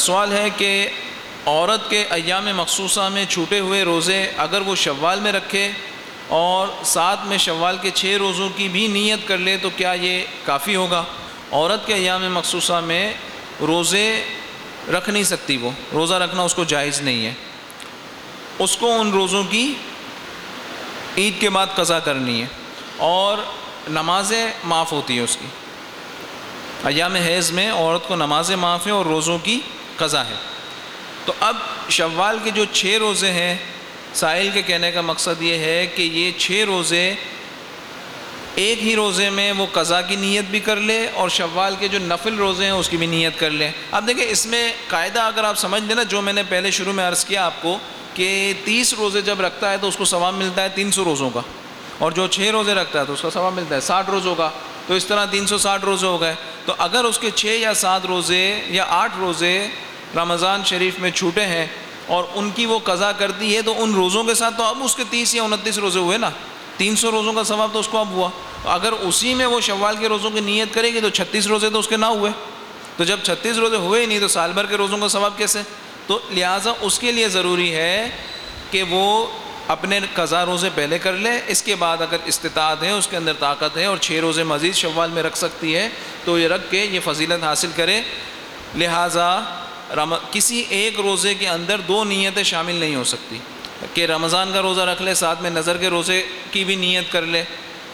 سوال ہے کہ عورت کے ایام مخصوصہ میں چھوٹے ہوئے روزے اگر وہ شوال میں رکھے اور ساتھ میں شوال کے چھ روزوں کی بھی نیت کر لے تو کیا یہ کافی ہوگا؟ عورت کے ایام مخصوصہ میں روزے رکھ نہیں سکتی وہ، روزہ رکھنا اس کو جائز نہیں ہے۔ اس کو ان روزوں کی عید کے بعد قضا کرنی ہے اور نمازیں معاف ہوتی ہیں اس کی۔ ایام حیض میں عورت کو نمازیں معاف ہیں اور روزوں کی قضا ہے۔ تو اب شوال کے جو چھ روزے ہیں، ساحل کے کہنے کا مقصد یہ ہے کہ یہ چھ روزے ایک ہی روزے میں وہ قضا کی نیت بھی کر لے اور شوال کے جو نفل روزے ہیں اس کی بھی نیت کر لے۔ اب دیکھیں، اس میں قاعدہ اگر آپ سمجھ لیں نا، جو میں نے پہلے شروع میں عرض کیا آپ کو کہ تیس روزے جب رکھتا ہے تو اس کو ثواب ملتا ہے تین سو روزوں کا۔ اور جو چھ روزے رکھتا ہے تو اس کا ثواب ملتا ہے ساٹھ روزوں کا۔ تو اس طرح تین سو ساٹھ روزے ہو گئے۔ تو اگر اس کے چھ یا سات روزے یا آٹھ روزے رمضان شریف میں چھوٹے ہیں اور ان کی وہ قضا کرتی ہے تو ان روزوں کے ساتھ تو اب اس کے تیس یا انتیس روزے ہوئے نا؟ تین سو روزوں کا ثواب تو اس کو اب ہوا۔ اگر اسی میں وہ شوال کے روزوں کی نیت کرے گی تو چھتیس روزے تو اس کے نہ ہوئے۔ تو جب چھتیس روزے ہوئے ہی نہیں تو سال بھر کے روزوں کا ثواب کیسے؟ تو لہٰذا اس کے لیے ضروری ہے کہ وہ اپنے قضا روزے پہلے کر لے، اس کے بعد اگر استطاعت ہے، اس کے اندر طاقت ہے اور چھ روزے مزید شوال میں رکھ سکتی ہے، تو یہ رکھ کے یہ فضیلت حاصل کرے۔ لہٰذا رم، کسی ایک روزے کے اندر دو نیتیں شامل نہیں ہو سکتی۔ کہ رمضان کا روزہ رکھ لے، ساتھ میں نظر کے روزے کی بھی نیت کر لے،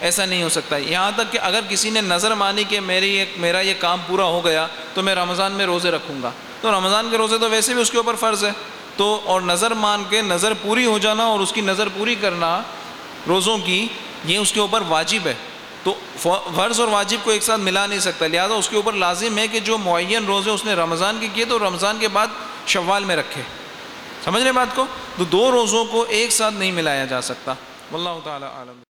ایسا نہیں ہو سکتا۔ یہاں تک کہ اگر کسی نے نظر مانی کہ میری ایک میرا یہ کام پورا ہو گیا، تو میں رمضان میں روزے رکھوں گا۔ تو رمضان کے روزے تو ویسے بھی اس کے اوپر فرض ہے۔ تو اور نظر مان کے نظر پوری ہو جانا اور اس کی نظر پوری کرنا روزوں کی، یہ اس کے اوپر واجب ہے۔ تو فرض اور واجب کو ایک ساتھ ملا نہیں سکتا۔ لہٰذا اس کے اوپر لازم ہے کہ جو معین روزے اس نے رمضان کے کیے تو رمضان کے بعد شوال میں رکھے۔ سمجھ رہے بات کو؟ تو دو روزوں کو ایک ساتھ نہیں ملایا جا سکتا۔ واللہ تعالیٰ عالم۔